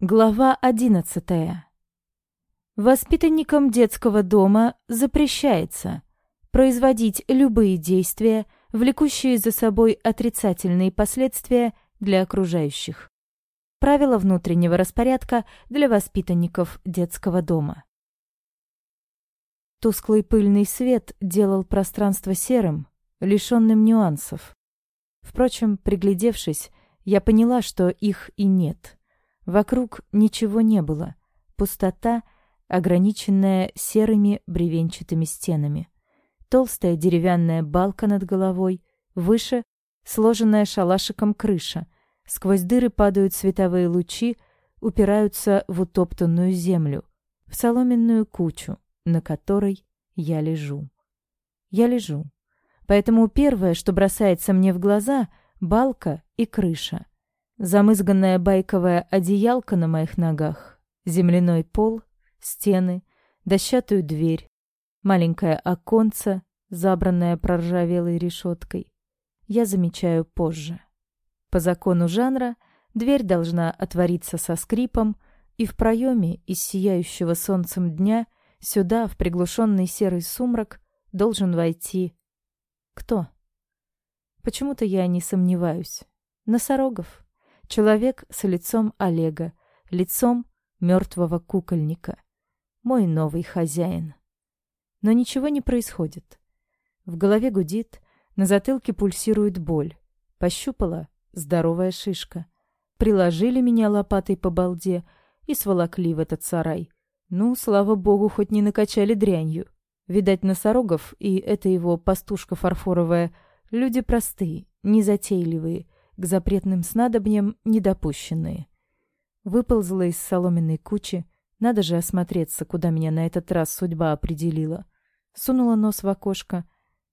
Глава одиннадцатая. Воспитанникам детского дома запрещается производить любые действия, влекущие за собой отрицательные последствия для окружающих. Правила внутреннего распорядка для воспитанников детского дома. Тусклый пыльный свет делал пространство серым, лишенным нюансов. Впрочем, приглядевшись, я поняла, что их и нет. Вокруг ничего не было. Пустота, ограниченная серыми бревенчатыми стенами. Толстая деревянная балка над головой, выше — сложенная шалашиком крыша. Сквозь дыры падают световые лучи, упираются в утоптанную землю, в соломенную кучу, на которой я лежу. Я лежу. Поэтому первое, что бросается мне в глаза — балка и крыша. Замызганная байковая одеялка на моих ногах, земляной пол, стены, дощатую дверь, маленькое оконце, забранное проржавелой решеткой. Я замечаю позже. По закону жанра дверь должна отвориться со скрипом, и в проеме из сияющего солнцем дня сюда, в приглушенный серый сумрак, должен войти... Кто? Почему-то я не сомневаюсь. Носорогов. Человек с лицом Олега, лицом мертвого кукольника. Мой новый хозяин. Но ничего не происходит. В голове гудит, на затылке пульсирует боль. Пощупала здоровая шишка. Приложили меня лопатой по балде и сволокли в этот сарай. Ну, слава богу, хоть не накачали дрянью. Видать, носорогов и эта его пастушка фарфоровая люди простые, незатейливые — к запретным снадобьям недопущенные. Выползла из соломенной кучи, надо же осмотреться, куда меня на этот раз судьба определила. Сунула нос в окошко.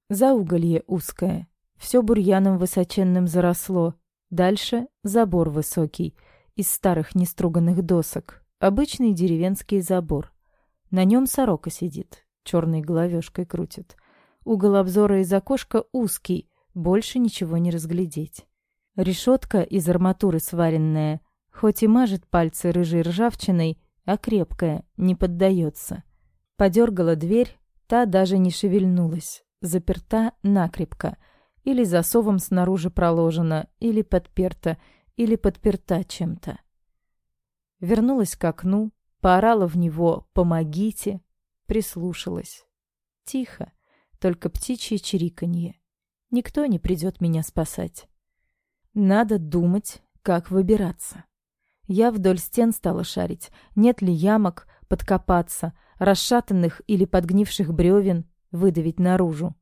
За уголье узкое, все бурьяном высоченным заросло. Дальше забор высокий, из старых неструганных досок. Обычный деревенский забор. На нем сорока сидит, черной головешкой крутит. Угол обзора из окошка узкий, больше ничего не разглядеть. Решетка из арматуры сваренная, хоть и мажет пальцы рыжей ржавчиной, а крепкая, не поддается. Подергала дверь, та даже не шевельнулась, заперта накрепко, или засовом снаружи проложена, или подперта, или подперта чем-то. Вернулась к окну, поорала в него «помогите», прислушалась. Тихо, только птичье чириканье. Никто не придет меня спасать. Надо думать, как выбираться. Я вдоль стен стала шарить, нет ли ямок, подкопаться, расшатанных или подгнивших бревен выдавить наружу.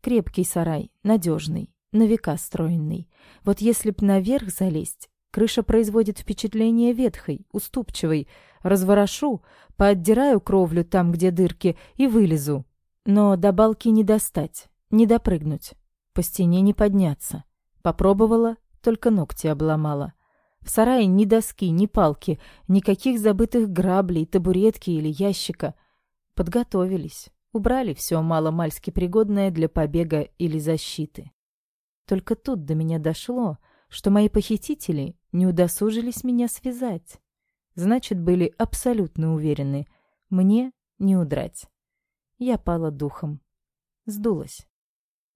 Крепкий сарай, надежный, на века стройный. Вот если б наверх залезть, крыша производит впечатление ветхой, уступчивой. Разворошу, поотдираю кровлю там, где дырки, и вылезу. Но до балки не достать, не допрыгнуть, по стене не подняться. Попробовала, только ногти обломала. В сарае ни доски, ни палки, никаких забытых граблей, табуретки или ящика. Подготовились, убрали все мало-мальски пригодное для побега или защиты. Только тут до меня дошло, что мои похитители не удосужились меня связать. Значит, были абсолютно уверены, мне не удрать. Я пала духом. Сдулась.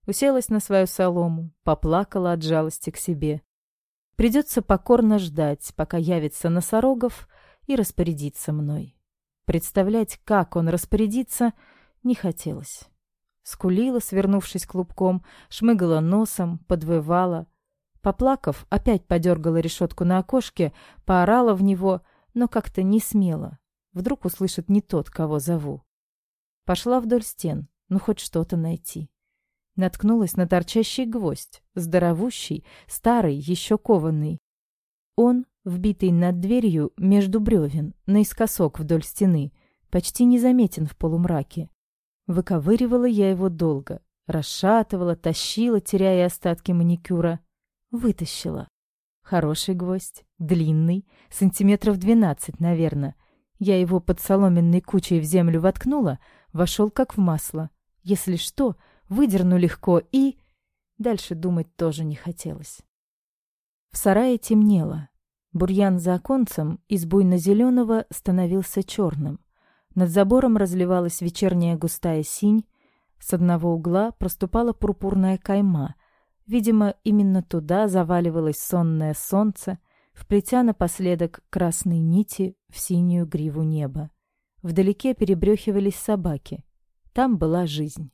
Уселась на свою солому, поплакала от жалости к себе. Придется покорно ждать, пока явится носорогов и распорядится мной. Представлять, как он распорядится, не хотелось. Скулила, свернувшись клубком, шмыгала носом, подвывала. Поплакав, опять подергала решетку на окошке, поорала в него, но как-то не смело. Вдруг услышит не тот, кого зову. Пошла вдоль стен, ну хоть что-то найти. Наткнулась на торчащий гвоздь, здоровущий, старый, еще кованный. Он, вбитый над дверью между бревен, наискосок вдоль стены, почти незаметен в полумраке. Выковыривала я его долго, расшатывала, тащила, теряя остатки маникюра. Вытащила. Хороший гвоздь, длинный, сантиметров двенадцать, наверное. Я его под соломенной кучей в землю воткнула, вошел как в масло. Если что, выдерну легко и... Дальше думать тоже не хотелось. В сарае темнело. Бурьян за оконцем из буйно-зеленого становился черным. Над забором разливалась вечерняя густая синь, с одного угла проступала пурпурная кайма. Видимо, именно туда заваливалось сонное солнце, вплетя напоследок красные нити в синюю гриву неба. Вдалеке перебрехивались собаки. Там была жизнь.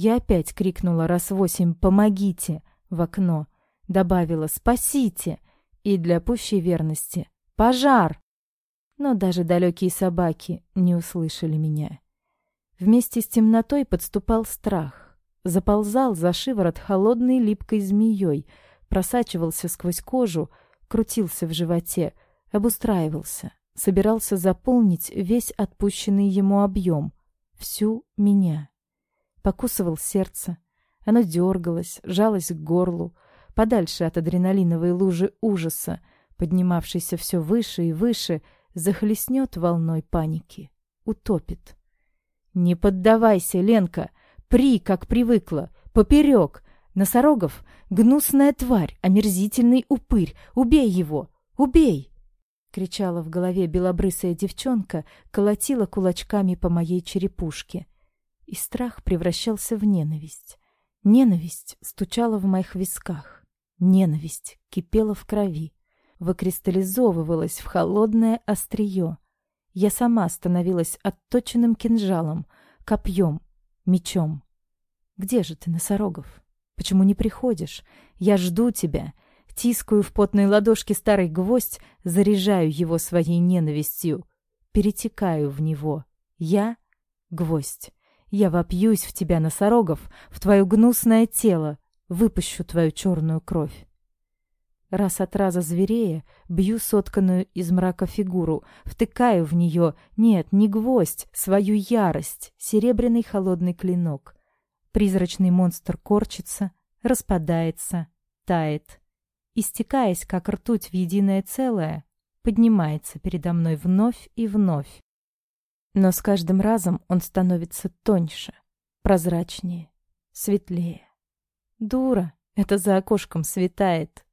Я опять крикнула раз восемь «Помогите!» в окно. Добавила «Спасите!» и для пущей верности «Пожар!» Но даже далекие собаки не услышали меня. Вместе с темнотой подступал страх. Заползал за шиворот холодной липкой змеей, просачивался сквозь кожу, крутился в животе, обустраивался, собирался заполнить весь отпущенный ему объем, всю меня. Покусывал сердце, оно дергалось, жалось к горлу, подальше от адреналиновой лужи ужаса, поднимавшейся все выше и выше, захлестнет волной паники, утопит. «Не поддавайся, Ленка! При, как привыкла! Поперек! Носорогов — гнусная тварь, омерзительный упырь! Убей его! Убей!» Кричала в голове белобрысая девчонка, колотила кулачками по моей черепушке. И страх превращался в ненависть. Ненависть стучала в моих висках. Ненависть кипела в крови, выкристаллизовывалась в холодное острие. Я сама становилась отточенным кинжалом, копьем, мечом. Где же ты, Носорогов? Почему не приходишь? Я жду тебя. Тискаю в потной ладошке старый гвоздь, заряжаю его своей ненавистью, перетекаю в него. Я — гвоздь. Я вопьюсь в тебя, Носорогов, в твое гнусное тело, выпущу твою черную кровь. Раз от раза зверея, бью сотканную из мрака фигуру, втыкаю в нее, нет, не гвоздь, свою ярость, серебряный холодный клинок. Призрачный монстр корчится, распадается, тает. Истекаясь, как ртуть в единое целое, поднимается передо мной вновь и вновь. Но с каждым разом он становится тоньше, прозрачнее, светлее. Дура, это за окошком светает.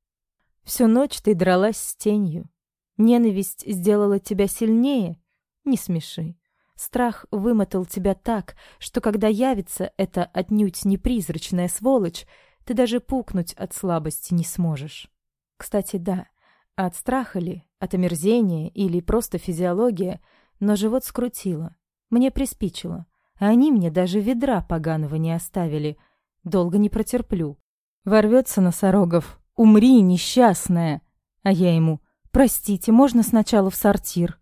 Всю ночь ты дралась с тенью. Ненависть сделала тебя сильнее? Не смеши. Страх вымотал тебя так, что когда явится эта отнюдь не призрачная сволочь, ты даже пукнуть от слабости не сможешь. Кстати, да, от страха ли, от омерзения или просто физиология, но живот скрутило. Мне приспичило. А они мне даже ведра поганого не оставили — Долго не протерплю. Ворвется носорогов. Умри, несчастная. А я ему. Простите, можно сначала в сортир?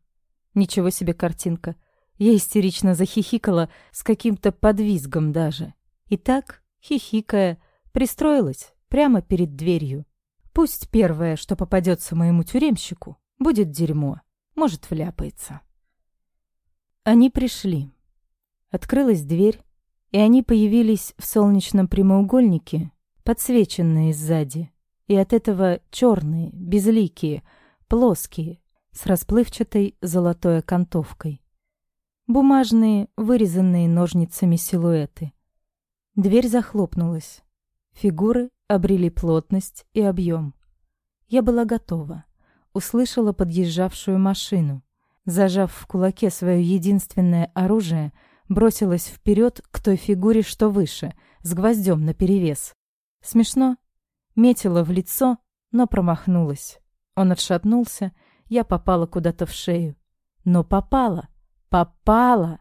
Ничего себе картинка. Я истерично захихикала с каким-то подвизгом даже. И так, хихикая, пристроилась прямо перед дверью. Пусть первое, что попадется моему тюремщику, будет дерьмо. Может, вляпается. Они пришли. Открылась дверь, и они появились в солнечном прямоугольнике, подсвеченные сзади, и от этого черные, безликие, плоские, с расплывчатой золотой окантовкой. Бумажные, вырезанные ножницами силуэты. Дверь захлопнулась. Фигуры обрели плотность и объем. Я была готова. Услышала подъезжавшую машину. Зажав в кулаке свое единственное оружие — бросилась вперед к той фигуре, что выше, с гвоздем наперевес. Смешно. Метила в лицо, но промахнулась. Он отшатнулся, я попала куда-то в шею. Но попала, попала!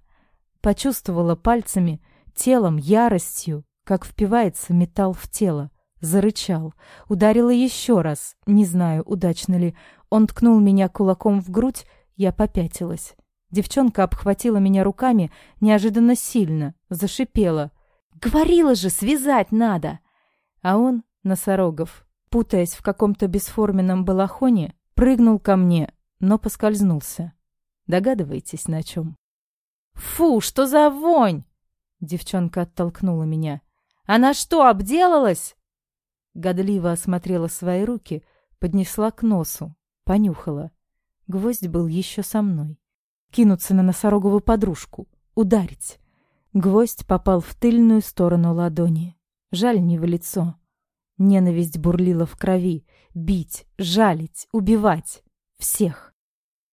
Почувствовала пальцами, телом, яростью, как впивается металл в тело. Зарычал. Ударила еще раз, не знаю, удачно ли. Он ткнул меня кулаком в грудь, я попятилась. Девчонка обхватила меня руками неожиданно сильно, зашипела. «Говорила же, связать надо!» А он, Носорогов, путаясь в каком-то бесформенном балахоне, прыгнул ко мне, но поскользнулся. Догадываетесь, на чем? «Фу, что за вонь!» Девчонка оттолкнула меня. «Она что, обделалась?» Годливо осмотрела свои руки, поднесла к носу, понюхала. Гвоздь был еще со мной кинуться на носороговую подружку, ударить. Гвоздь попал в тыльную сторону ладони. Жаль, не в лицо. Ненависть бурлила в крови, бить, жалить, убивать. Всех.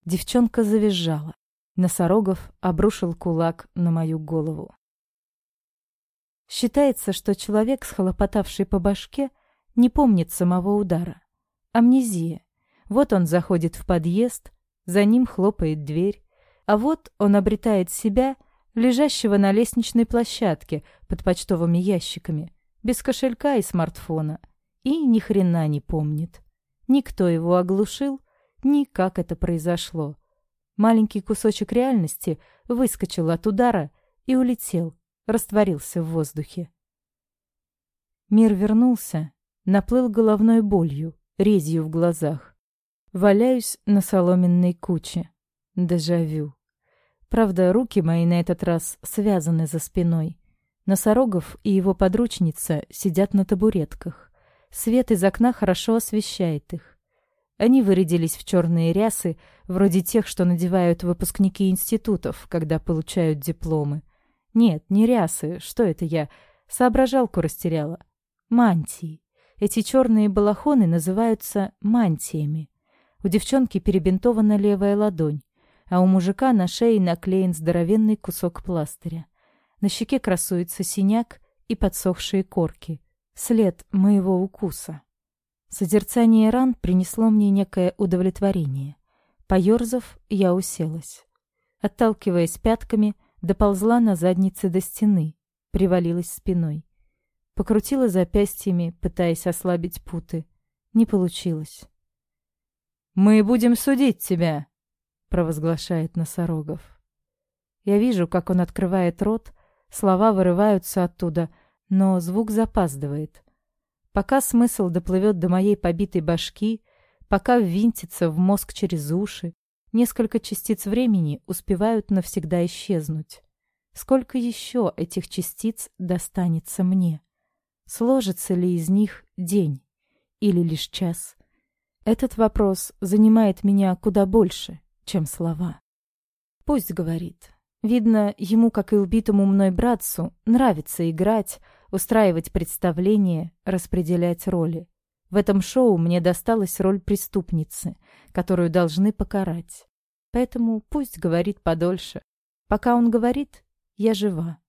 Девчонка завизжала. Носорогов обрушил кулак на мою голову. Считается, что человек, схлопотавший по башке, не помнит самого удара. Амнезия. Вот он заходит в подъезд, за ним хлопает дверь, а вот он обретает себя, лежащего на лестничной площадке под почтовыми ящиками, без кошелька и смартфона, и ни хрена не помнит. Никто его оглушил, ни как это произошло. Маленький кусочек реальности выскочил от удара и улетел, растворился в воздухе. Мир вернулся, наплыл головной болью, резью в глазах. Валяюсь на соломенной куче. Дежавю. Правда, руки мои на этот раз связаны за спиной. Носорогов и его подручница сидят на табуретках. Свет из окна хорошо освещает их. Они вырядились в черные рясы, вроде тех, что надевают выпускники институтов, когда получают дипломы. Нет, не рясы, что это я? Соображалку растеряла. Мантии. Эти черные балахоны называются мантиями. У девчонки перебинтована левая ладонь, а у мужика на шее наклеен здоровенный кусок пластыря. На щеке красуется синяк и подсохшие корки. След моего укуса. Созерцание ран принесло мне некое удовлетворение. Поёрзав, я уселась. Отталкиваясь пятками, доползла на заднице до стены, привалилась спиной. Покрутила запястьями, пытаясь ослабить путы. Не получилось. «Мы будем судить тебя», — провозглашает Носорогов. Я вижу, как он открывает рот, слова вырываются оттуда, но звук запаздывает. Пока смысл доплывет до моей побитой башки, пока ввинтится в мозг через уши, несколько частиц времени успевают навсегда исчезнуть. Сколько еще этих частиц достанется мне? Сложится ли из них день или лишь час? Этот вопрос занимает меня куда больше, чем слова. Пусть говорит. Видно, ему, как и убитому мной братцу, нравится играть, устраивать представления, распределять роли. В этом шоу мне досталась роль преступницы, которую должны покарать. Поэтому пусть говорит подольше. Пока он говорит, я жива.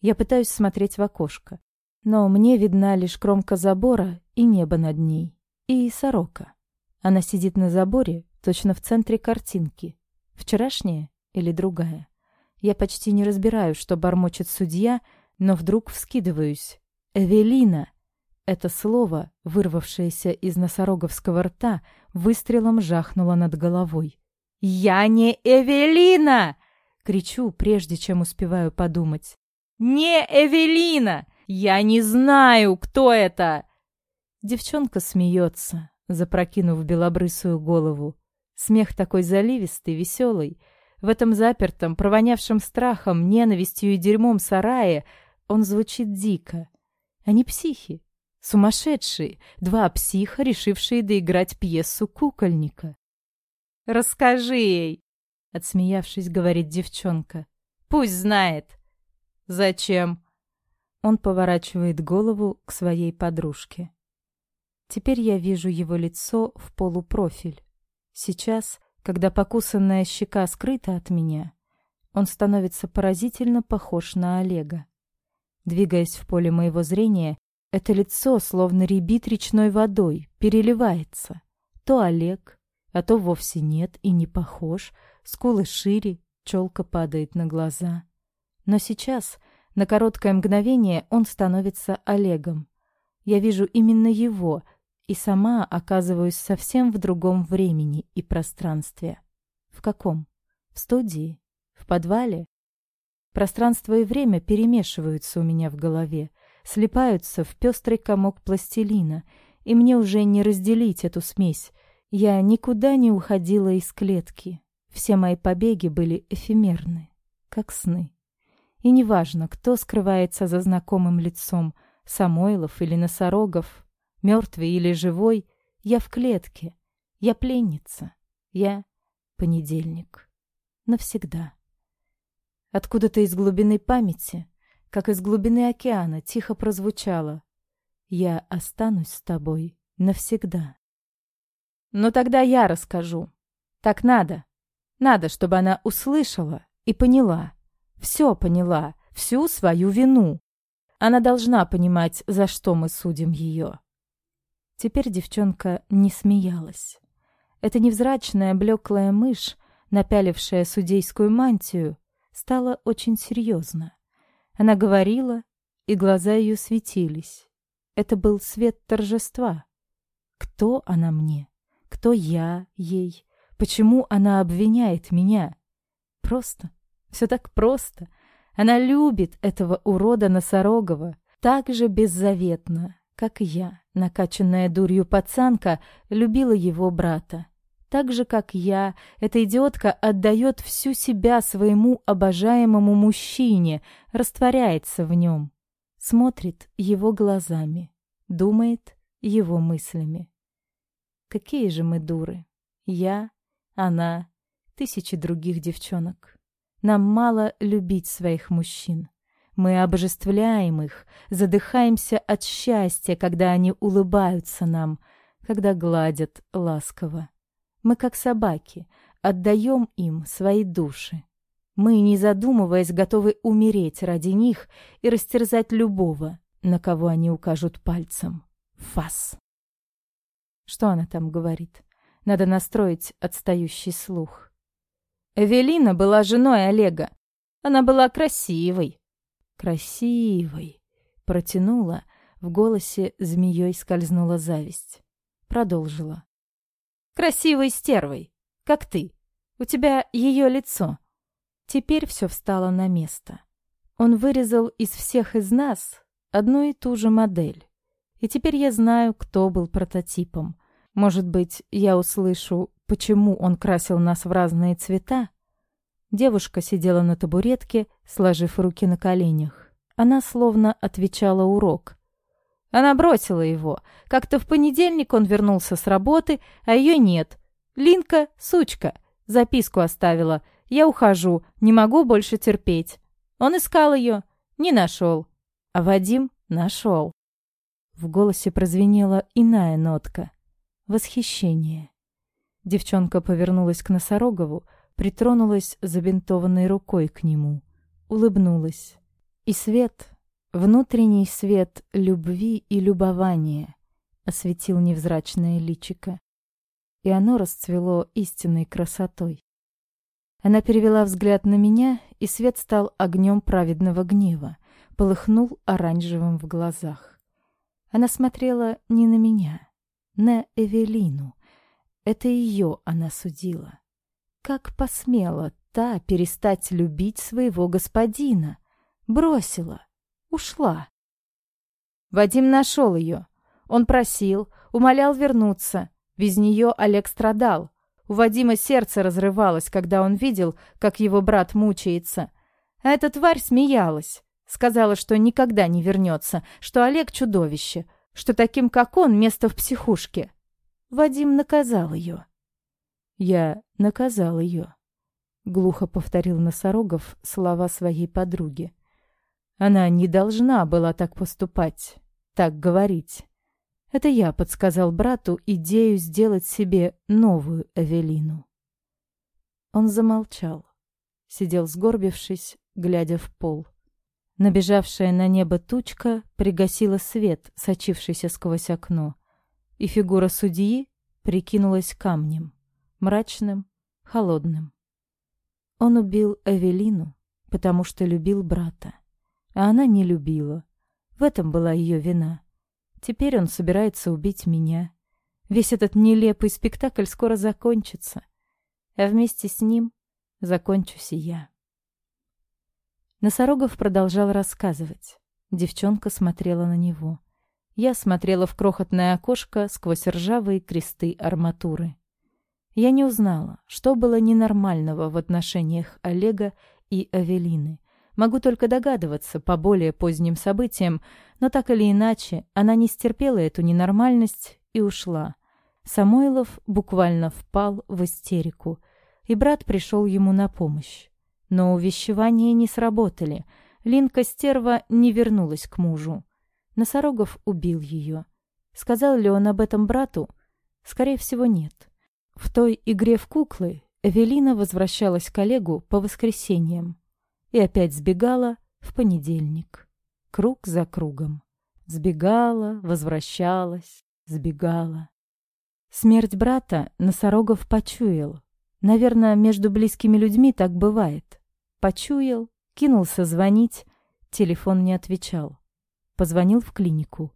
Я пытаюсь смотреть в окошко, но мне видна лишь кромка забора и небо над ней, и сорока. Она сидит на заборе, точно в центре картинки. Вчерашняя или другая? Я почти не разбираю, что бормочет судья, но вдруг вскидываюсь. «Эвелина!» Это слово, вырвавшееся из носороговского рта, выстрелом жахнуло над головой. «Я не Эвелина!» — кричу, прежде чем успеваю подумать. «Не Эвелина! Я не знаю, кто это!» Девчонка смеется, запрокинув белобрысую голову. Смех такой заливистый, веселый. В этом запертом, провонявшем страхом, ненавистью и дерьмом сарае он звучит дико. Они психи, сумасшедшие, два психа, решившие доиграть пьесу кукольника. «Расскажи ей!» — отсмеявшись, говорит девчонка. «Пусть знает!» «Зачем?» Он поворачивает голову к своей подружке. Теперь я вижу его лицо в полупрофиль. Сейчас, когда покусанная щека скрыта от меня, он становится поразительно похож на Олега. Двигаясь в поле моего зрения, это лицо, словно рябит речной водой, переливается. То Олег, а то вовсе нет и не похож, скулы шире, челка падает на глаза. Но сейчас, на короткое мгновение, он становится Олегом. Я вижу именно его и сама оказываюсь совсем в другом времени и пространстве. В каком? В студии? В подвале? Пространство и время перемешиваются у меня в голове, слипаются в пестрый комок пластилина, и мне уже не разделить эту смесь. Я никуда не уходила из клетки. Все мои побеги были эфемерны, как сны. И неважно, кто скрывается за знакомым лицом, Самойлов или Носорогов, мертвый или живой, я в клетке, я пленница, я понедельник. Навсегда. Откуда-то из глубины памяти, как из глубины океана, тихо прозвучало «Я останусь с тобой навсегда». Ну тогда я расскажу. Так надо. Надо, чтобы она услышала и поняла. Все поняла, всю свою вину. Она должна понимать, за что мы судим ее. Теперь девчонка не смеялась. Эта невзрачная блеклая мышь, напялившая судейскую мантию, стала очень серьезно. Она говорила, и глаза ее светились. Это был свет торжества. Кто она мне? Кто я ей? Почему она обвиняет меня? Просто. Все так просто. Она любит этого урода носорогого так же беззаветно, как я, накачанная дурью пацанка, любила его брата. Так же, как я, эта идиотка отдает всю себя своему обожаемому мужчине, растворяется в нем, смотрит его глазами, думает его мыслями. Какие же мы дуры. Я, она, тысячи других девчонок. Нам мало любить своих мужчин. Мы обожествляем их, задыхаемся от счастья, когда они улыбаются нам, когда гладят ласково. Мы, как собаки, отдаем им свои души. Мы, не задумываясь, готовы умереть ради них и растерзать любого, на кого они укажут пальцем. Фас. Что она там говорит? Надо настроить отстающий слух. Эвелина была женой Олега. Она была красивой, Красивой. Протянула, в голосе змеей скользнула зависть. Продолжила. Красивой стервой, как ты. У тебя ее лицо. Теперь все встало на место. Он вырезал из всех из нас одну и ту же модель. И теперь я знаю, кто был прототипом. Может быть, я услышу, почему он красил нас в разные цвета? Девушка сидела на табуретке, сложив руки на коленях. Она словно отвечала урок. Она бросила его. Как-то в понедельник он вернулся с работы, а ее нет. Линка, сучка, записку оставила. Я ухожу, не могу больше терпеть. Он искал ее, не нашел. А Вадим нашел. В голосе прозвенела иная нотка. Восхищение. Девчонка повернулась к Носорогову, притронулась забинтованной рукой к нему, улыбнулась. И свет, внутренний свет любви и любования осветил невзрачное личико, и оно расцвело истинной красотой. Она перевела взгляд на меня, и свет стал огнем праведного гнева, полыхнул оранжевым в глазах. Она смотрела не на меня, на Эвелину. Это ее она судила. Как посмела та перестать любить своего господина? Бросила, ушла. Вадим нашел ее. Он просил, умолял вернуться. Без нее Олег страдал. У Вадима сердце разрывалось, когда он видел, как его брат мучается. А эта тварь смеялась. Сказала, что никогда не вернется, что Олег чудовище, что таким, как он, место в психушке. Вадим наказал ее. Я наказал ее. Глухо повторил Носорогов слова своей подруги. Она не должна была так поступать, так говорить. Это я подсказал брату идею сделать себе новую Эвелину. Он замолчал, сидел сгорбившись, глядя в пол. Набежавшая на небо тучка пригасила свет, сочившийся сквозь окно, и фигура судьи прикинулась камнем мрачным, холодным. Он убил Эвелину, потому что любил брата, а она не любила. В этом была ее вина. Теперь он собирается убить меня. Весь этот нелепый спектакль скоро закончится, а вместе с ним закончусь и я. Носорогов продолжал рассказывать. Девчонка смотрела на него. Я смотрела в крохотное окошко сквозь ржавые кресты арматуры. Я не узнала, что было ненормального в отношениях Олега и Авелины. Могу только догадываться по более поздним событиям, но так или иначе она не стерпела эту ненормальность и ушла. Самойлов буквально впал в истерику, и брат пришел ему на помощь. Но увещевания не сработали. Линка Стерва не вернулась к мужу. Носорогов убил ее. Сказал ли он об этом брату? Скорее всего, нет. В той игре в куклы Эвелина возвращалась к Олегу по воскресеньям и опять сбегала в понедельник. Круг за кругом. Сбегала, возвращалась, сбегала. Смерть брата Носорогов почуял. Наверное, между близкими людьми так бывает. Почуял, кинулся звонить, телефон не отвечал. Позвонил в клинику.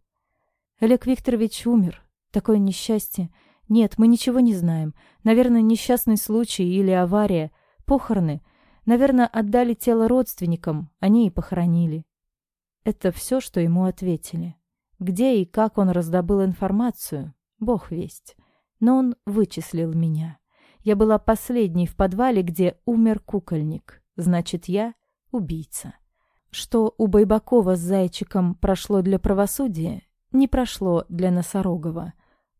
Олег Викторович умер. Такое несчастье. Нет, мы ничего не знаем. Наверное, несчастный случай или авария. Похороны. Наверное, отдали тело родственникам, они и похоронили. Это все, что ему ответили. Где и как он раздобыл информацию, бог весть. Но он вычислил меня. Я была последней в подвале, где умер кукольник. Значит, я убийца. Что у Байбакова с Зайчиком прошло для правосудия, не прошло для Носорогова.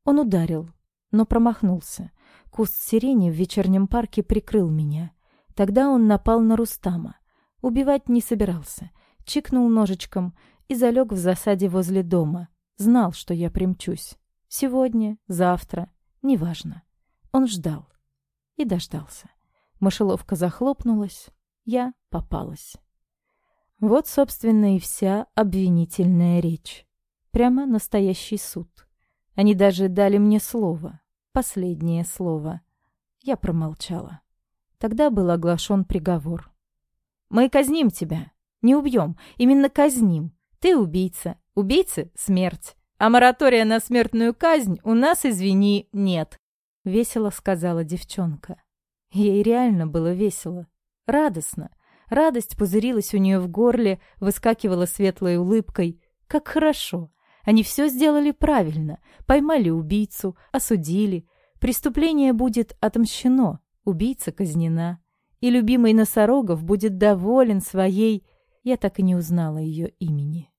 Он ударил, но промахнулся. Куст сирени в вечернем парке прикрыл меня. Тогда он напал на Рустама. Убивать не собирался. Чикнул ножичком и залег в засаде возле дома. Знал, что я примчусь. Сегодня, завтра, неважно. Он ждал. И дождался. Мышеловка захлопнулась. Я попалась. Вот, собственно, и вся обвинительная речь. Прямо настоящий суд. Они даже дали мне слово. Последнее слово. Я промолчала. Тогда был оглашен приговор. «Мы казним тебя. Не убьем. Именно казним. Ты убийца. Убийцы — смерть. А моратория на смертную казнь у нас, извини, нет», — весело сказала девчонка. Ей реально было весело. Радостно. Радость пузырилась у нее в горле, выскакивала светлой улыбкой. Как хорошо. Они все сделали правильно. Поймали убийцу, осудили. Преступление будет отомщено, убийца казнена. И любимый Носорогов будет доволен своей... Я так и не узнала ее имени.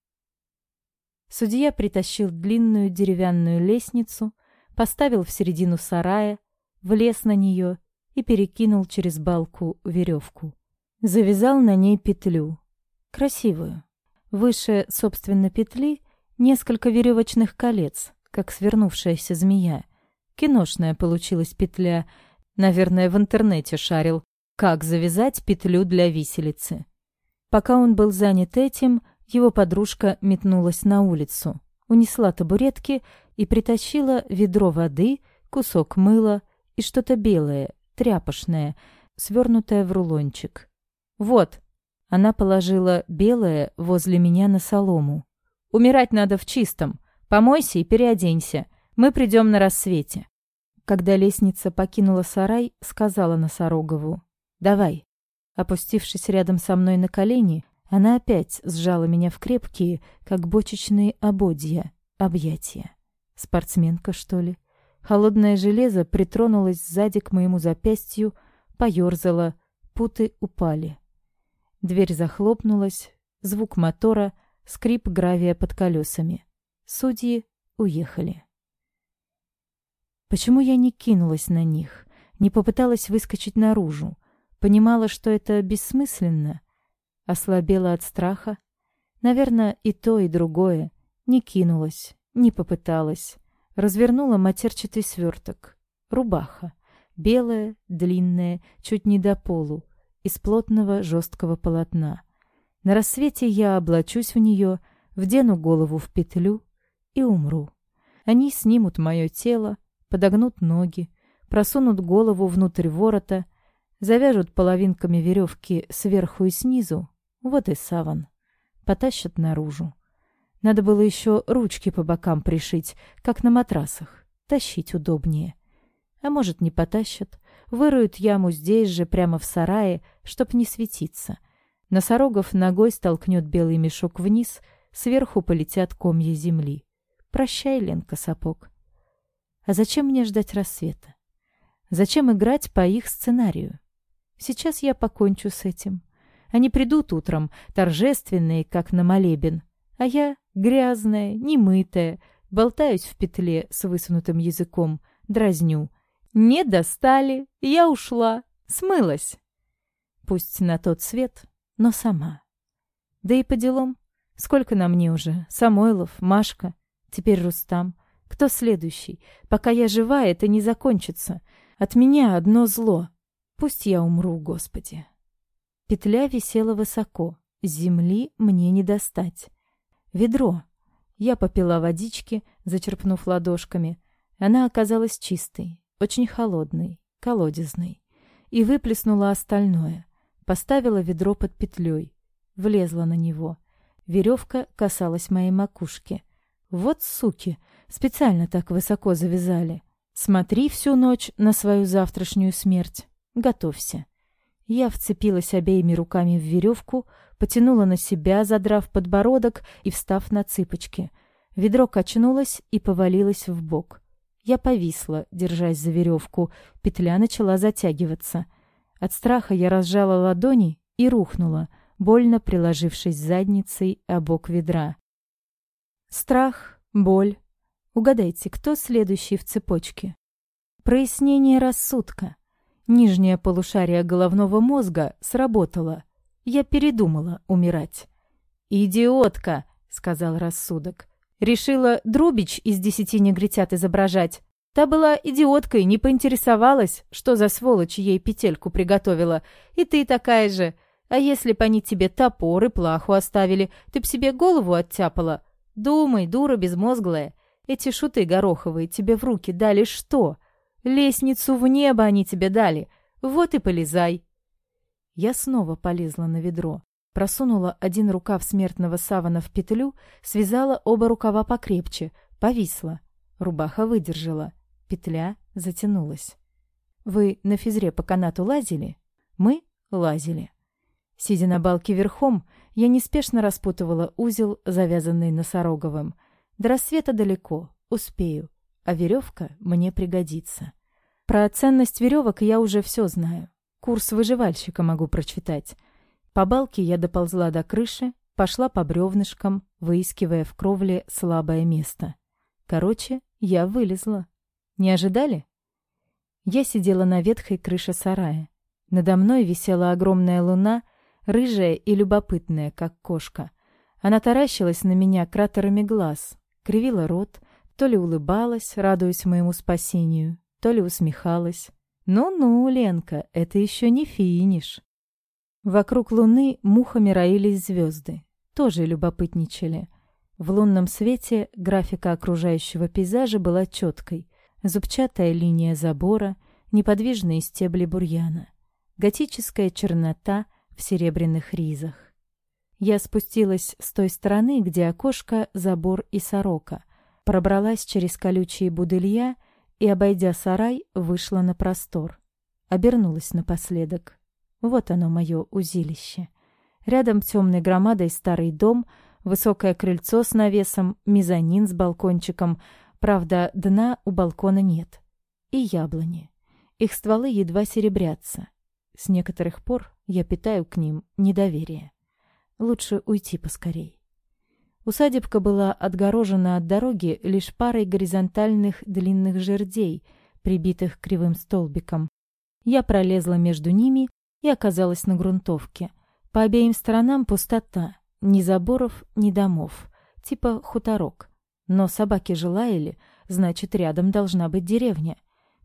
Судья притащил длинную деревянную лестницу, поставил в середину сарая, влез на нее и перекинул через балку веревку. Завязал на ней петлю. Красивую. Выше, собственно, петли Несколько веревочных колец, как свернувшаяся змея. Киношная получилась петля. Наверное, в интернете шарил. Как завязать петлю для виселицы. Пока он был занят этим, его подружка метнулась на улицу, унесла табуретки и притащила ведро воды, кусок мыла и что-то белое, тряпошное, свернутое в рулончик. «Вот!» Она положила белое возле меня на солому. Умирать надо в чистом. Помойся и переоденься. Мы придем на рассвете». Когда лестница покинула сарай, сказала Носорогову. «Давай». Опустившись рядом со мной на колени, она опять сжала меня в крепкие, как бочечные ободья, объятия. Спортсменка, что ли? Холодное железо притронулось сзади к моему запястью, поёрзало, путы упали. Дверь захлопнулась, звук мотора — скрип гравия под колесами. Судьи уехали. Почему я не кинулась на них, не попыталась выскочить наружу? Понимала, что это бессмысленно? Ослабела от страха? Наверное, и то, и другое. Не кинулась, не попыталась. Развернула матерчатый сверток. Рубаха. Белая, длинная, чуть не до полу, из плотного жесткого полотна. На рассвете я облачусь в нее, вдену голову в петлю и умру. Они снимут мое тело, подогнут ноги, просунут голову внутрь ворота, завяжут половинками веревки сверху и снизу, вот и саван, потащат наружу. Надо было еще ручки по бокам пришить, как на матрасах, тащить удобнее. А может, не потащат, выроют яму здесь же, прямо в сарае, чтоб не светиться — Носорогов ногой столкнет белый мешок вниз, сверху полетят комья земли. Прощай, Ленка, сапог. А зачем мне ждать рассвета? Зачем играть по их сценарию? Сейчас я покончу с этим. Они придут утром, торжественные, как на молебен, а я грязная, немытая, болтаюсь в петле с высунутым языком, дразню. Не достали, я ушла, смылась. Пусть на тот свет но сама. Да и по делам. Сколько на мне уже? Самойлов, Машка, теперь Рустам. Кто следующий? Пока я жива, это не закончится. От меня одно зло. Пусть я умру, Господи. Петля висела высоко. Земли мне не достать. Ведро. Я попила водички, зачерпнув ладошками. Она оказалась чистой, очень холодной, колодезной. И выплеснула остальное. Поставила ведро под петлей. Влезла на него. Веревка касалась моей макушки. Вот суки, специально так высоко завязали. Смотри всю ночь на свою завтрашнюю смерть. Готовься. Я вцепилась обеими руками в веревку, потянула на себя, задрав подбородок и встав на цыпочки. Ведро качнулось и повалилось в бок. Я повисла, держась за веревку. Петля начала затягиваться. От страха я разжала ладони и рухнула, больно приложившись задницей о бок ведра. Страх, боль. Угадайте, кто следующий в цепочке? Прояснение рассудка. Нижнее полушарие головного мозга сработало. Я передумала умирать. «Идиотка!» — сказал рассудок. «Решила Друбич из десяти негритят изображать. Та была идиоткой, не поинтересовалась, что за сволочь ей петельку приготовила. И ты такая же. А если б они тебе топор и плаху оставили, ты б себе голову оттяпала? Думай, дура безмозглая. Эти шуты гороховые тебе в руки дали что? Лестницу в небо они тебе дали. Вот и полезай. Я снова полезла на ведро. Просунула один рукав смертного савана в петлю, связала оба рукава покрепче, повисла. Рубаха выдержала. Петля затянулась. Вы на физре по канату лазили? Мы лазили. Сидя на балке верхом, я неспешно распутывала узел, завязанный носороговым. До рассвета далеко, успею а веревка мне пригодится. Про ценность веревок я уже все знаю. Курс выживальщика могу прочитать. По балке я доползла до крыши, пошла по бревнышкам, выискивая в кровле слабое место. Короче, я вылезла. Не ожидали? Я сидела на ветхой крыше сарая. Надо мной висела огромная луна, рыжая и любопытная, как кошка. Она таращилась на меня кратерами глаз, кривила рот, то ли улыбалась, радуясь моему спасению, то ли усмехалась. «Ну-ну, Ленка, это еще не финиш». Вокруг луны мухами роились звезды. Тоже любопытничали. В лунном свете графика окружающего пейзажа была четкой. Зубчатая линия забора, неподвижные стебли бурьяна. Готическая чернота в серебряных ризах. Я спустилась с той стороны, где окошко, забор и сорока пробралась через колючие будылья и, обойдя сарай, вышла на простор. Обернулась напоследок. Вот оно, мое узилище. Рядом темной громадой старый дом, высокое крыльцо с навесом, мезонин с балкончиком. Правда, дна у балкона нет. И яблони. Их стволы едва серебрятся. С некоторых пор я питаю к ним недоверие. Лучше уйти поскорей. Усадебка была отгорожена от дороги лишь парой горизонтальных длинных жердей, прибитых кривым столбиком. Я пролезла между ними и оказалась на грунтовке. По обеим сторонам пустота, ни заборов, ни домов, типа хуторок. Но собаки желали, значит, рядом должна быть деревня.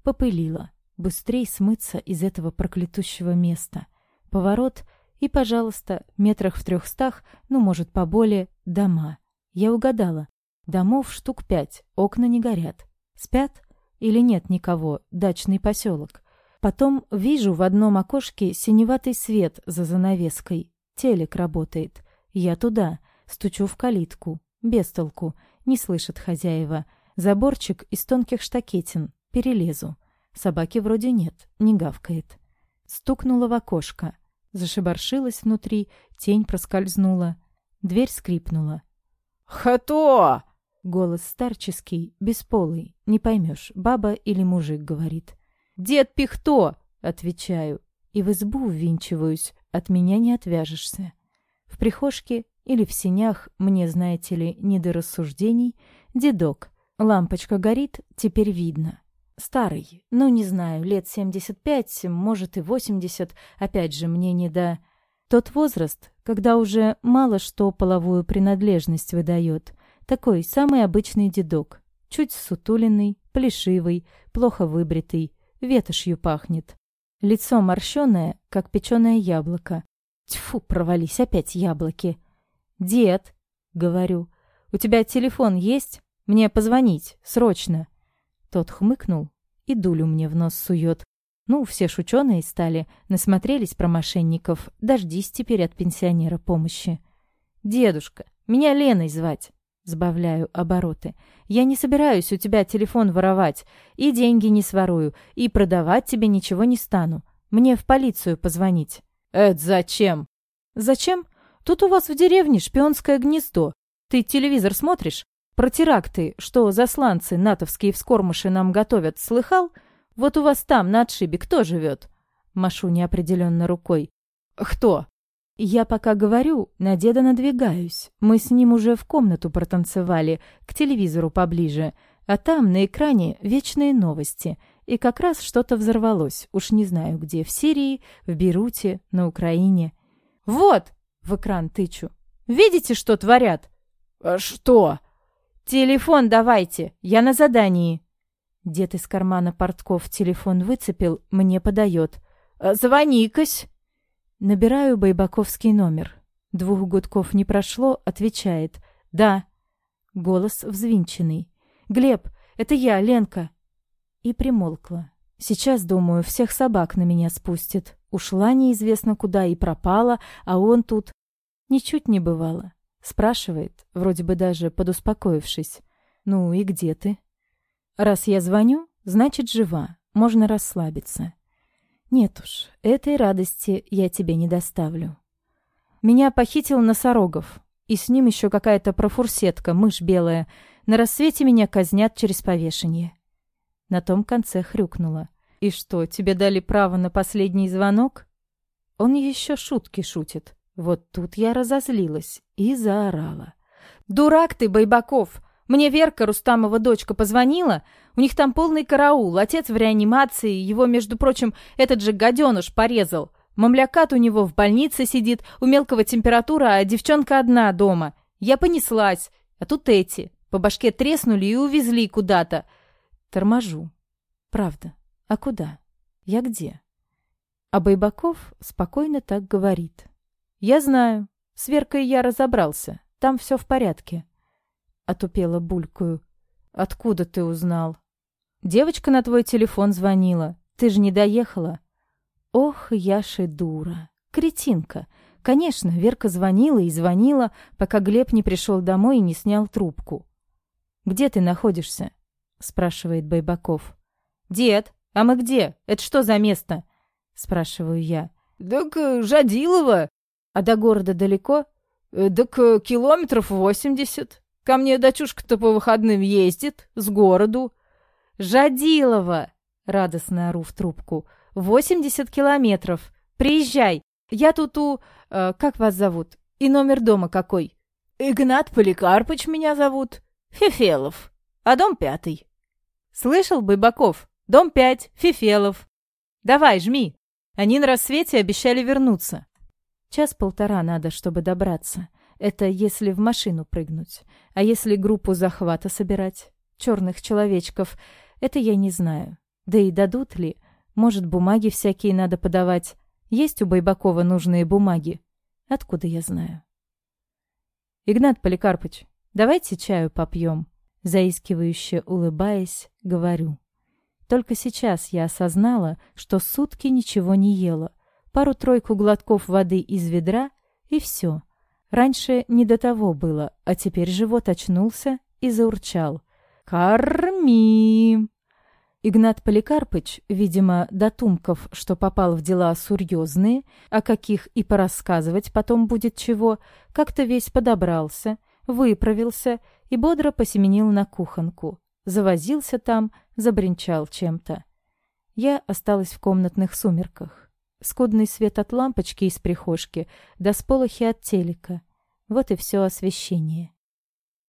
Попылила. Быстрей смыться из этого проклятущего места. Поворот — и, пожалуйста, метрах в трехстах, ну, может, поболее, дома. Я угадала. Домов штук пять, окна не горят. Спят? Или нет никого, дачный поселок. Потом вижу в одном окошке синеватый свет за занавеской. Телек работает. Я туда, стучу в калитку. Без толку, не слышат хозяева. Заборчик из тонких штакетин. Перелезу. Собаки вроде нет, не гавкает. Стукнула в окошко. Зашибаршилась внутри, тень проскользнула. Дверь скрипнула. «Хато!» Голос старческий, бесполый, не поймешь, баба или мужик говорит. «Дед Пихто!» — отвечаю. И в избу ввинчиваюсь, от меня не отвяжешься. В прихожке или в синях, мне, знаете ли, не до рассуждений, дедок. Лампочка горит, теперь видно. Старый, ну, не знаю, лет 75, может и 80, опять же, мне не до... Тот возраст, когда уже мало что половую принадлежность выдает. Такой самый обычный дедок. Чуть сутуленный, плешивый, плохо выбритый, ветошью пахнет. Лицо морщеное, как печеное яблоко. Тьфу, провались опять яблоки. «Дед», — говорю, — «у тебя телефон есть? Мне позвонить, срочно». Тот хмыкнул и дулю мне в нос сует. Ну, все ж ученые стали, насмотрелись про мошенников, дождись теперь от пенсионера помощи. «Дедушка, меня Леной звать», — сбавляю обороты. «Я не собираюсь у тебя телефон воровать, и деньги не сворую, и продавать тебе ничего не стану. Мне в полицию позвонить». «Это зачем?» «Зачем? Тут у вас в деревне шпионское гнездо. Ты телевизор смотришь? Про теракты, что засланцы натовские вскормыши нам готовят, слыхал?» Вот у вас там, на отшибе, кто живет?» Машу неопределенно рукой. «Кто?» Я пока говорю, на деда надвигаюсь. Мы с ним уже в комнату протанцевали, к телевизору поближе. А там на экране вечные новости. И как раз что-то взорвалось. Уж не знаю где. В Сирии, в Беруте, на Украине. «Вот!» — в экран тычу. «Видите, что творят?» «А «Что?» «Телефон давайте, я на задании». Дед из кармана портков телефон выцепил, мне подает. «Э, «Звони-кась!» Набираю Байбаковский номер. Двух гудков не прошло, отвечает. «Да». Голос взвинченный. «Глеб, это я, Ленка». И примолкла. Сейчас, думаю, всех собак на меня спустит. Ушла неизвестно куда и пропала, а он тут... Ничуть не бывало. Спрашивает, вроде бы даже подуспокоившись. «Ну и где ты?» Раз я звоню, значит, жива, можно расслабиться. Нет уж, этой радости я тебе не доставлю. Меня похитил носорогов, и с ним еще какая-то профурсетка, мышь белая. На рассвете меня казнят через повешение. На том конце хрюкнула. И что, тебе дали право на последний звонок? Он еще шутки шутит. Вот тут я разозлилась и заорала. «Дурак ты, Байбаков! Мне Верка, Рустамова дочка, позвонила. У них там полный караул. Отец в реанимации. Его, между прочим, этот же гаденыш порезал. Мамлякат у него в больнице сидит. У мелкого температура, а девчонка одна дома. Я понеслась. А тут эти. По башке треснули и увезли куда-то. Торможу. Правда. А куда? Я где? А Байбаков спокойно так говорит. Я знаю. С Веркой я разобрался. Там все в порядке. Отупела булькую. «Откуда ты узнал?» «Девочка на твой телефон звонила. Ты же не доехала». «Ох, Яши дура. Кретинка. Конечно, Верка звонила и звонила, пока Глеб не пришел домой и не снял трубку». «Где ты находишься?» — спрашивает Байбаков. «Дед, а мы где? Это что за место?» — спрашиваю я. «Так э, Жадилова». «А до города далеко?» э, «Так э, километров восемьдесят». Ко мне дочушка-то по выходным ездит, с городу. Жадилова! Радостно ору в трубку. Восемьдесят километров. Приезжай. Я тут у... Э, как вас зовут? И номер дома какой? Игнат Поликарпыч меня зовут. Фефелов. А дом пятый. Слышал, Байбаков? Дом пять, Фефелов. Давай, жми. Они на рассвете обещали вернуться. Час-полтора надо, чтобы добраться. Это если в машину прыгнуть. А если группу захвата собирать? Черных человечков. Это я не знаю. Да и дадут ли? Может, бумаги всякие надо подавать? Есть у Байбакова нужные бумаги? Откуда я знаю? Игнат Поликарпыч, давайте чаю попьем. Заискивающе улыбаясь, говорю. Только сейчас я осознала, что сутки ничего не ела. Пару-тройку глотков воды из ведра — и все. Раньше не до того было, а теперь живот очнулся и заурчал. «Корми!» Игнат Поликарпыч, видимо, до тумков, что попал в дела серьезные, о каких и порассказывать потом будет чего, как-то весь подобрался, выправился и бодро посеменил на кухонку. Завозился там, забринчал чем-то. Я осталась в комнатных сумерках скудный свет от лампочки из прихожки до сполохи от телека. Вот и все освещение.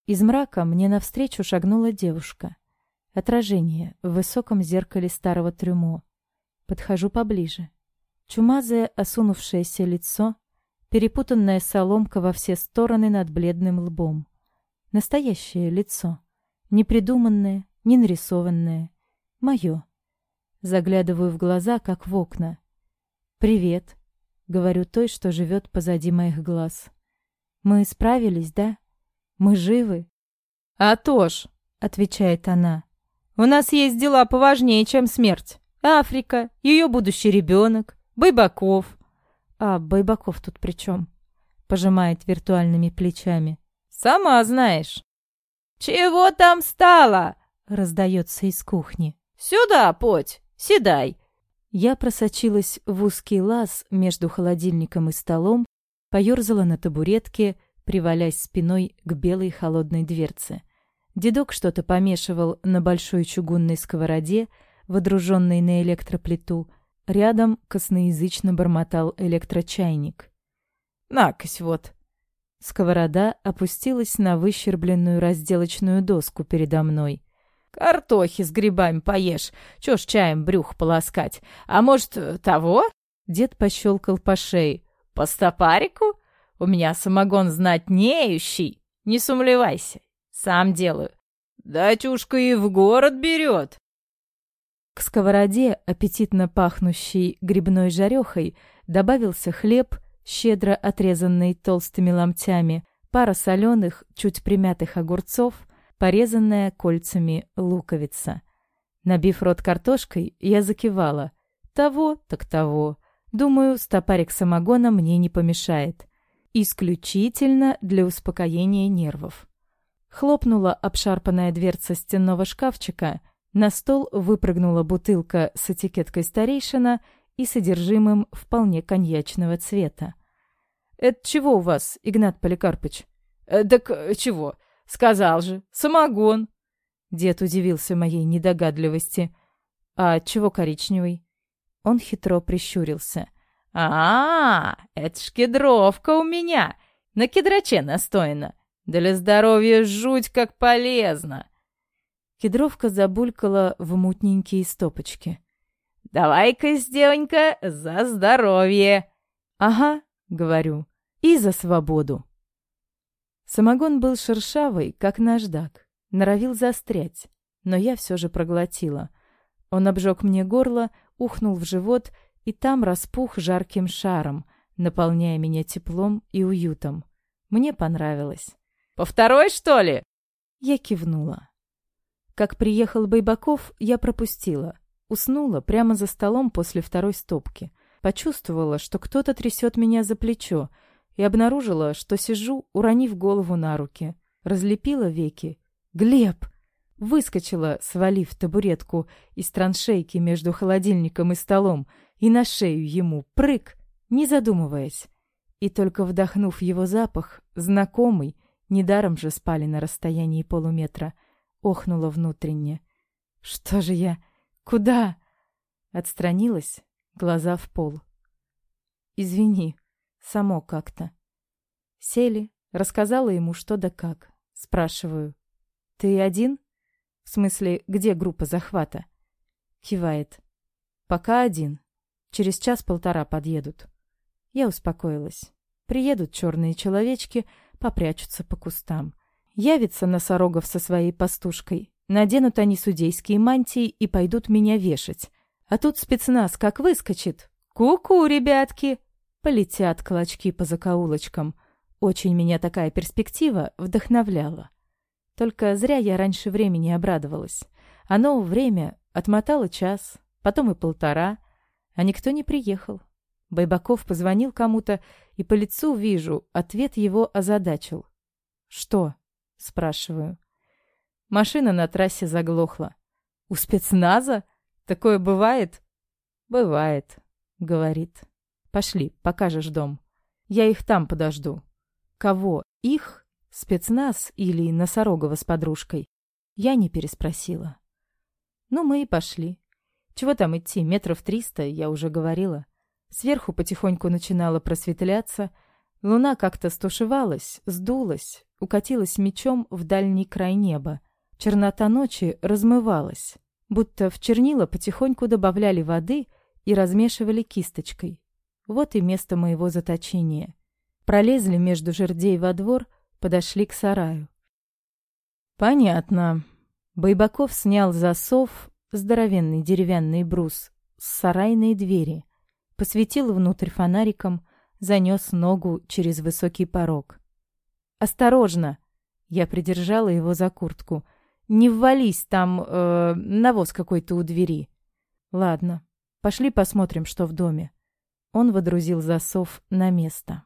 Из мрака мне навстречу шагнула девушка. Отражение в высоком зеркале старого трюмо. Подхожу поближе. Чумазое осунувшееся лицо, перепутанная соломка во все стороны над бледным лбом. Настоящее лицо. Не придуманное, не нарисованное. Мое. Заглядываю в глаза, как в окна. «Привет», — говорю той, что живет позади моих глаз. «Мы справились, да? Мы живы?» «А то ж», — отвечает она. «У нас есть дела поважнее, чем смерть. Африка, ее будущий ребенок, Байбаков». «А Байбаков тут при чем?» — пожимает виртуальными плечами. «Сама знаешь». «Чего там стало?» — раздается из кухни. «Сюда, поть, седай». Я просочилась в узкий лаз между холодильником и столом, поёрзала на табуретке, привалясь спиной к белой холодной дверце. Дедок что-то помешивал на большой чугунной сковороде, водруженной на электроплиту. Рядом косноязычно бормотал электрочайник. «Накось вот!» Сковорода опустилась на выщербленную разделочную доску передо мной. «Картохи с грибами поешь, чё ж чаем брюх полоскать? А может, того?» Дед пощелкал по шее. «По стопарику? У меня самогон знатнеющий, не сумлевайся, сам делаю. Датюшка и в город берет». К сковороде, аппетитно пахнущей грибной жарехой, добавился хлеб, щедро отрезанный толстыми ломтями, пара соленых, чуть примятых огурцов, порезанная кольцами луковица. Набив рот картошкой, я закивала. Того, так того. Думаю, стопарик самогона мне не помешает. Исключительно для успокоения нервов. Хлопнула обшарпанная дверца стенного шкафчика, на стол выпрыгнула бутылка с этикеткой старейшина и содержимым вполне коньячного цвета. «Это чего у вас, Игнат Поликарпыч?» э, «Так э, чего? Сказал же, самогон!» Дед удивился моей недогадливости. «А чего коричневый?» Он хитро прищурился. «А, это ж кедровка у меня! На кедраче настояна! Для здоровья жуть как полезно!» Кедровка забулькала в мутненькие стопочки. «Давай-ка, девонька, за здоровье!» «Ага», — говорю, — «и за свободу». Самогон был шершавый, как наждак, норовил застрять, но я все же проглотила. Он обжег мне горло, ухнул в живот, и там распух жарким шаром, наполняя меня теплом и уютом. Мне понравилось. «По второй, что ли?» Я кивнула. Как приехал Байбаков, я пропустила. Уснула прямо за столом после второй стопки. Почувствовала, что кто-то трясет меня за плечо, и обнаружила, что сижу, уронив голову на руки. Разлепила веки. «Глеб!» Выскочила, свалив табуретку из траншейки между холодильником и столом, и на шею ему прыг, не задумываясь. И только вдохнув его запах, знакомый, недаром же спали на расстоянии полуметра, охнула внутренне. «Что же я? Куда?» Отстранилась, глаза в пол. «Извини, само как-то». Сели, рассказала ему что да как. Спрашиваю, «Ты один?» «В смысле, где группа захвата?» Кивает. «Пока один. Через час-полтора подъедут». Я успокоилась. Приедут черные человечки, попрячутся по кустам. Явится носорогов со своей пастушкой. Наденут они судейские мантии и пойдут меня вешать. А тут спецназ как выскочит. «Ку-ку, ребятки!» Полетят клочки по закоулочкам. Очень меня такая перспектива вдохновляла. Только зря я раньше времени обрадовалась. Оно время отмотало час, потом и полтора, а никто не приехал. Байбаков позвонил кому-то, и по лицу вижу, ответ его озадачил. «Что?» — спрашиваю. Машина на трассе заглохла. «У спецназа? Такое бывает?» «Бывает», — говорит. «Пошли, покажешь дом. Я их там подожду». «Кого? Их?» Спецназ или Носорогова с подружкой? Я не переспросила. Ну, мы и пошли. Чего там идти, метров триста, я уже говорила. Сверху потихоньку начинала просветляться. Луна как-то стушевалась, сдулась, укатилась мечом в дальний край неба. Чернота ночи размывалась, будто в чернила потихоньку добавляли воды и размешивали кисточкой. Вот и место моего заточения. Пролезли между жердей во двор, подошли к сараю. «Понятно», Байбаков снял засов, здоровенный деревянный брус, с сарайной двери, посветил внутрь фонариком, занес ногу через высокий порог. «Осторожно!» Я придержала его за куртку. «Не ввались, там э, навоз какой-то у двери». «Ладно, пошли посмотрим, что в доме». Он водрузил засов на место.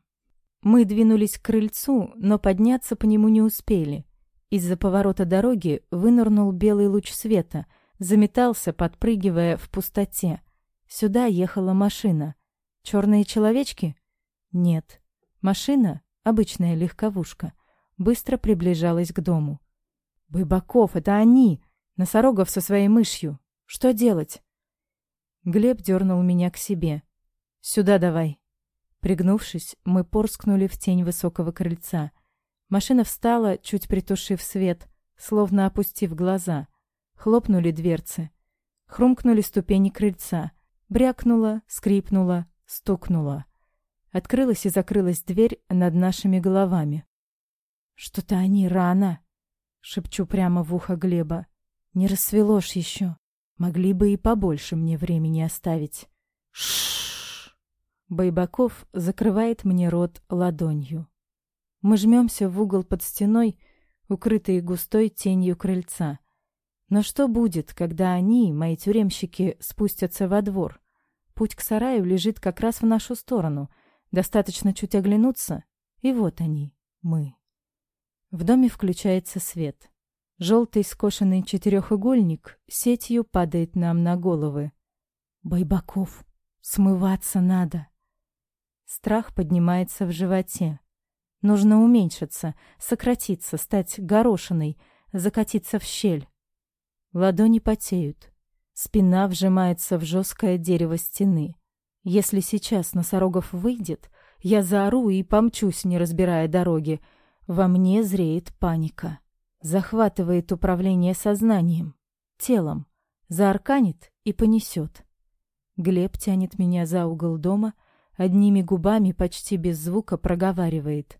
Мы двинулись к крыльцу, но подняться по нему не успели. Из-за поворота дороги вынырнул белый луч света, заметался, подпрыгивая в пустоте. Сюда ехала машина. Черные человечки? Нет. Машина, обычная легковушка, быстро приближалась к дому. «Быбаков, это они! Носорогов со своей мышью! Что делать?» Глеб дернул меня к себе. «Сюда давай!» Пригнувшись, мы порскнули в тень высокого крыльца. Машина встала, чуть притушив свет, словно опустив глаза. Хлопнули дверцы. Хрумкнули ступени крыльца. Брякнула, скрипнула, стукнула. Открылась и закрылась дверь над нашими головами. «Что-то они рано!» — шепчу прямо в ухо Глеба. «Не рассвело ж еще. Могли бы и побольше мне времени оставить». Шш! Байбаков закрывает мне рот ладонью. Мы жмемся в угол под стеной, укрытые густой тенью крыльца. Но что будет, когда они, мои тюремщики, спустятся во двор? Путь к сараю лежит как раз в нашу сторону. Достаточно чуть оглянуться, и вот они, мы. В доме включается свет. Желтый скошенный четырехугольник сетью падает нам на головы. Байбаков, смываться надо. Страх поднимается в животе. Нужно уменьшиться, сократиться, стать горошиной, закатиться в щель. Ладони потеют. Спина вжимается в жесткое дерево стены. Если сейчас носорогов выйдет, я заору и помчусь, не разбирая дороги. Во мне зреет паника. Захватывает управление сознанием, телом. Заарканит и понесет. Глеб тянет меня за угол дома — Одними губами, почти без звука, проговаривает.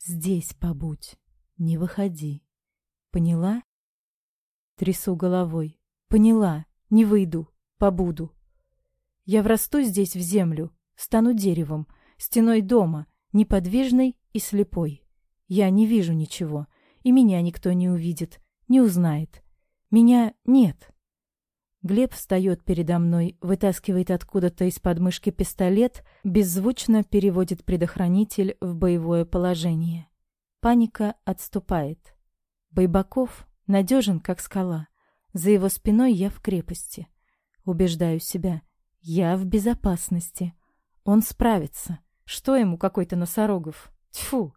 «Здесь побудь, не выходи. Поняла?» Трясу головой. «Поняла, не выйду, побуду. Я врасту здесь в землю, стану деревом, стеной дома, неподвижной и слепой. Я не вижу ничего, и меня никто не увидит, не узнает. Меня нет». Глеб встает передо мной, вытаскивает откуда-то из подмышки пистолет, беззвучно переводит предохранитель в боевое положение. Паника отступает. Байбаков надежен, как скала. За его спиной я в крепости. Убеждаю себя. Я в безопасности. Он справится. Что ему какой-то носорогов? Тьфу!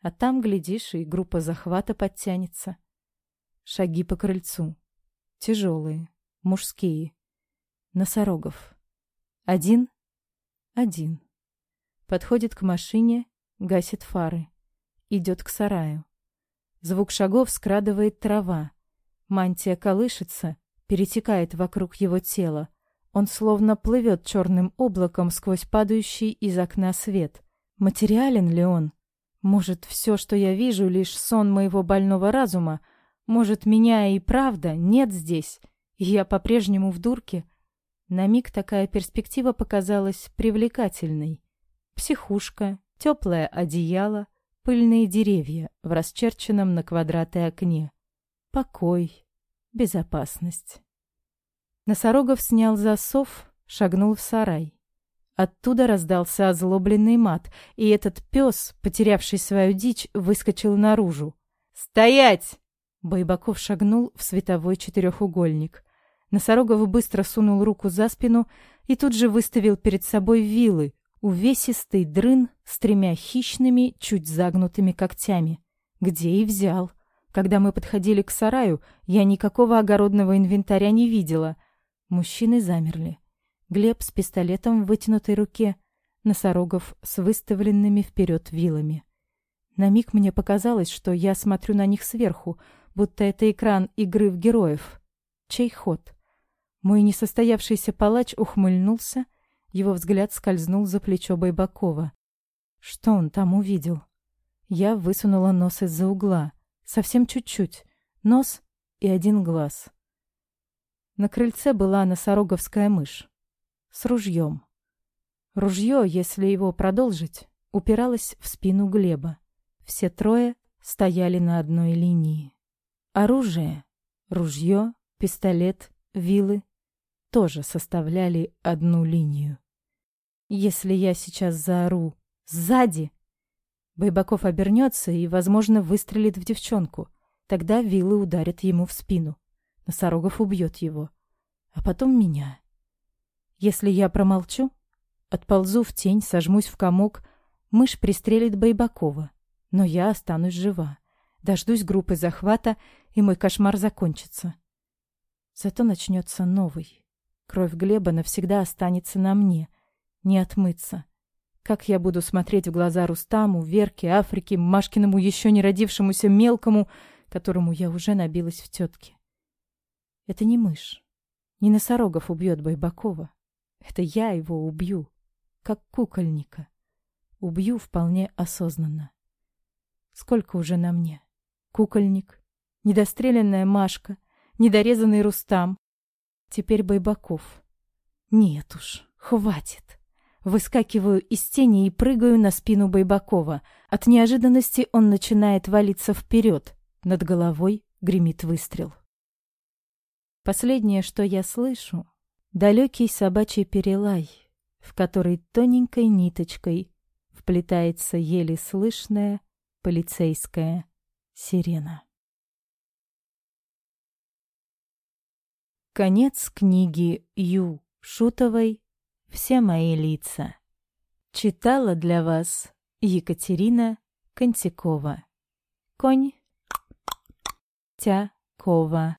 А там, глядишь, и группа захвата подтянется. Шаги по крыльцу. Тяжелые. Мужские. Носорогов. Один? Один. Подходит к машине, гасит фары. Идет к сараю. Звук шагов скрадывает трава. Мантия колышется, перетекает вокруг его тела. Он словно плывет черным облаком сквозь падающий из окна свет. Материален ли он? Может, все, что я вижу, лишь сон моего больного разума? Может, меня и правда нет здесь? я по-прежнему в дурке. На миг такая перспектива показалась привлекательной. Психушка, теплое одеяло, пыльные деревья в расчерченном на квадраты окне. Покой, безопасность. Носорогов снял засов, шагнул в сарай. Оттуда раздался озлобленный мат, и этот пес, потерявший свою дичь, выскочил наружу. «Стоять!» Байбаков шагнул в световой четырехугольник. Носорогов быстро сунул руку за спину и тут же выставил перед собой вилы, увесистый дрын с тремя хищными, чуть загнутыми когтями. Где и взял. Когда мы подходили к сараю, я никакого огородного инвентаря не видела. Мужчины замерли. Глеб с пистолетом в вытянутой руке, Носорогов с выставленными вперед вилами. На миг мне показалось, что я смотрю на них сверху, будто это экран игры в героев. Чей ход? Мой несостоявшийся палач ухмыльнулся, его взгляд скользнул за плечо Байбакова. Что он там увидел? Я высунула нос из-за угла. Совсем чуть-чуть. Нос и один глаз. На крыльце была носороговская мышь. С ружьем. Ружье, если его продолжить, упиралось в спину Глеба. Все трое стояли на одной линии. Оружие, ружье, пистолет, вилы тоже составляли одну линию. Если я сейчас заору «Сзади!», Байбаков обернется и, возможно, выстрелит в девчонку. Тогда вилы ударят ему в спину. Носорогов убьет его. А потом меня. Если я промолчу, отползу в тень, сожмусь в комок, мышь пристрелит Байбакова. Но я останусь жива. Дождусь группы захвата, и мой кошмар закончится. Зато начнется новый. Кровь Глеба навсегда останется на мне. Не отмыться. Как я буду смотреть в глаза Рустаму, Верке, Африке, Машкиному еще не родившемуся мелкому, которому я уже набилась в тетке. Это не мышь. Не носорогов убьет Байбакова. Это я его убью, как кукольника. Убью вполне осознанно. Сколько уже на мне? Кукольник, недостреленная Машка, недорезанный Рустам. Теперь Байбаков. Нет уж, хватит. Выскакиваю из тени и прыгаю на спину Байбакова. От неожиданности он начинает валиться вперед. Над головой гремит выстрел. Последнее, что я слышу, далекий собачий перелай, в который тоненькой ниточкой вплетается еле слышная полицейская сирена. Конец книги Ю. Шутовой «Все мои лица». Читала для вас Екатерина Контикова. Конь Тякова.